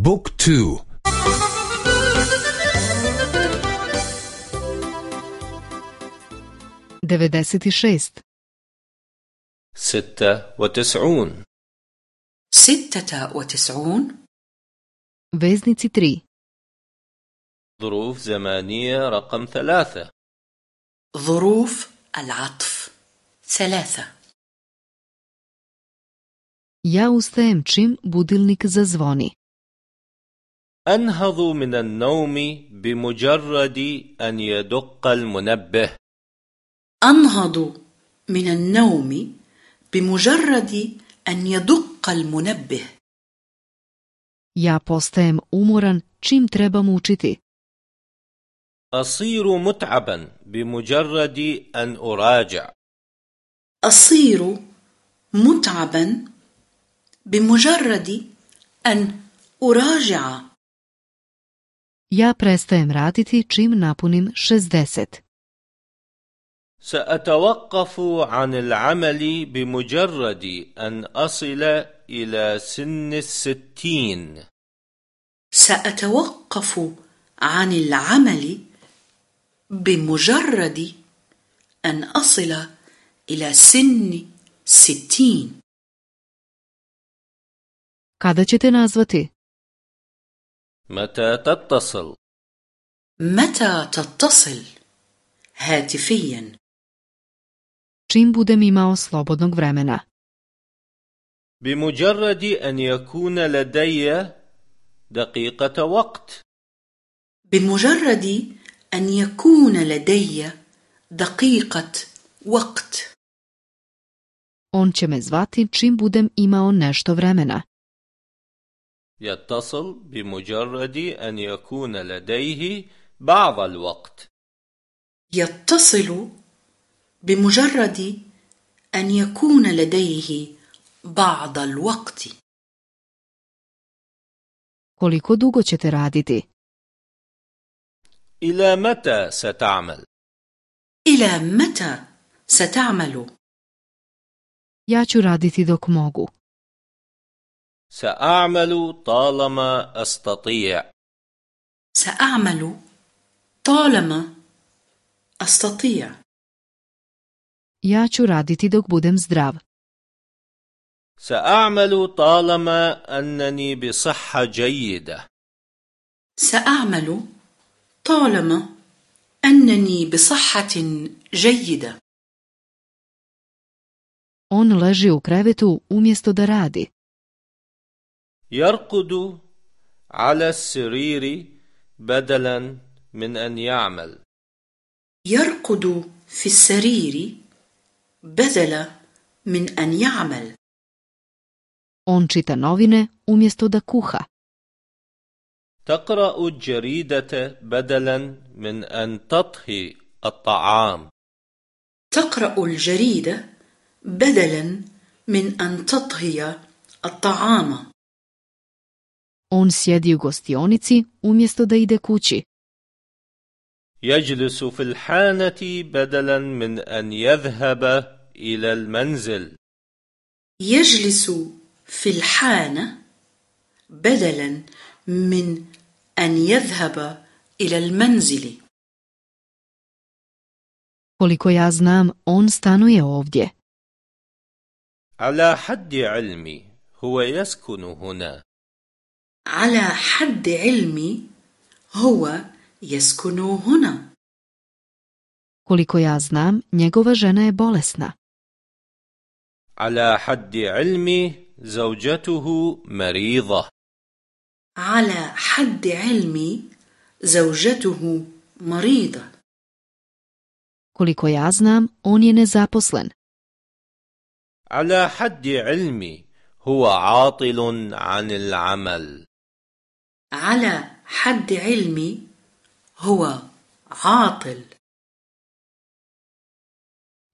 بوك تو. devedeset šest ستة وتسعون. ستة وتسعون. veznici tri ظروف زمانية رقم ثلاثة. ظروف العطف ثلاثة. Ja ustajem čim budilnik zazvoni. أنهض من النوم بمجرد أن يدق المنبه. أنهض من النوم بمجرد أن يدق المنبه. Ja postajem umoran čim trebam učiti. أصير متعبا بمجرد أن أراجع. أصير متعبا بمجرد أن أراجع. Ja prestajem raditi čim napunim 60. سأتوقف عن العمل بمجرد أن أصل إلى سن الستين سأتوقف عن العمل بمجرد أن أصل إلى سن ستين Kada ćete nazvati? متى تتصل؟ متى تتصل؟ هاتفيا. Čim budem imao slobodnog vremena. بمجرد أن يكون لدي دقيقة وقت. بمجرد أن يكون لدي دقيقة وقت. On će me zvati čim budem imao nešto vremena. يتصل بمجرد أن يكون لديه بعض الوقت يتصل بمجرد أن يكون لديه بعض الوقت Koliko dugo ćete raditi? إلى متى ستعمل؟ إلى متى ستعمل؟ Ja ću raditi dok mogu. سأعمل طالما أستطيع سأعمل طالما أستطيع Ja ću raditi dok budem zdrav. سأعمل طالما أنني بصحة جيدة سأعمل طالما أنني بصحة جيدة On leži u krevetu umjesto da radi. يرقد على السرير بدلا من أن يعمل. يرقد في السرير بدلا من أن يعمل. On čita novine umjesto da kuha. تقرأ الجريدة بدلا من أن تطهي الطعام. تقرأ الجريدة بدلا من أن تطهي الطعام. On sjedi u gostionici umjesto da ide kući. يجلس في الحانة بدلا من أن يذهب إلى المنزل يجلس في الحانة بدلا من أن يذهب إلى المنزل Koliko ja znam, on stanuje ovdje. على حد علمي هو يسكن هنا على حد علمي هو يسكن هنا Koliko ja znam, njegova žena je bolesna. على حد علمي زوجته مريضة على حد علمي زوجته مريضة Koliko ja znam, on je nezaposlen. على حد علمي هو عاطل عن العمل على حد علمي هو عاطل.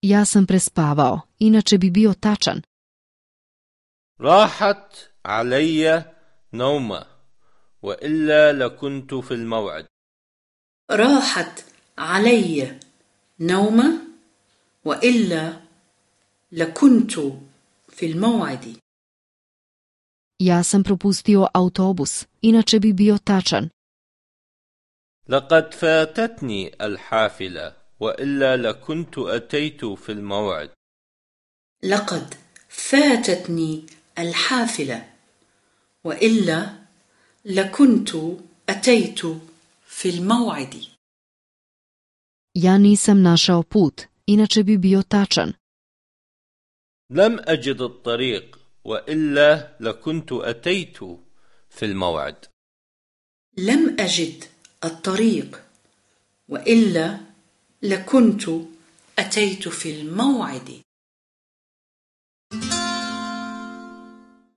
Ja sam prespavao, inače bi bio tačan. راحت علي نومة وإلا لكنت في الموعد. راحت علي نومة وإلا لكنت في الموعد. Ja sam propustio autobus, inače bi bio tačan. لقد فاتتني الحافلة وإلا لكنت أتيت في الموعد لقد فاتتني الحافلة وإلا لكنت أتيت في الموعد Ja nisam našao put, inače bi bio tačan. لم أجد الطريق وإلا لكنت أتيت في الموعد. لم أجد الطريق وإلا لكنت أتيت في الموعد.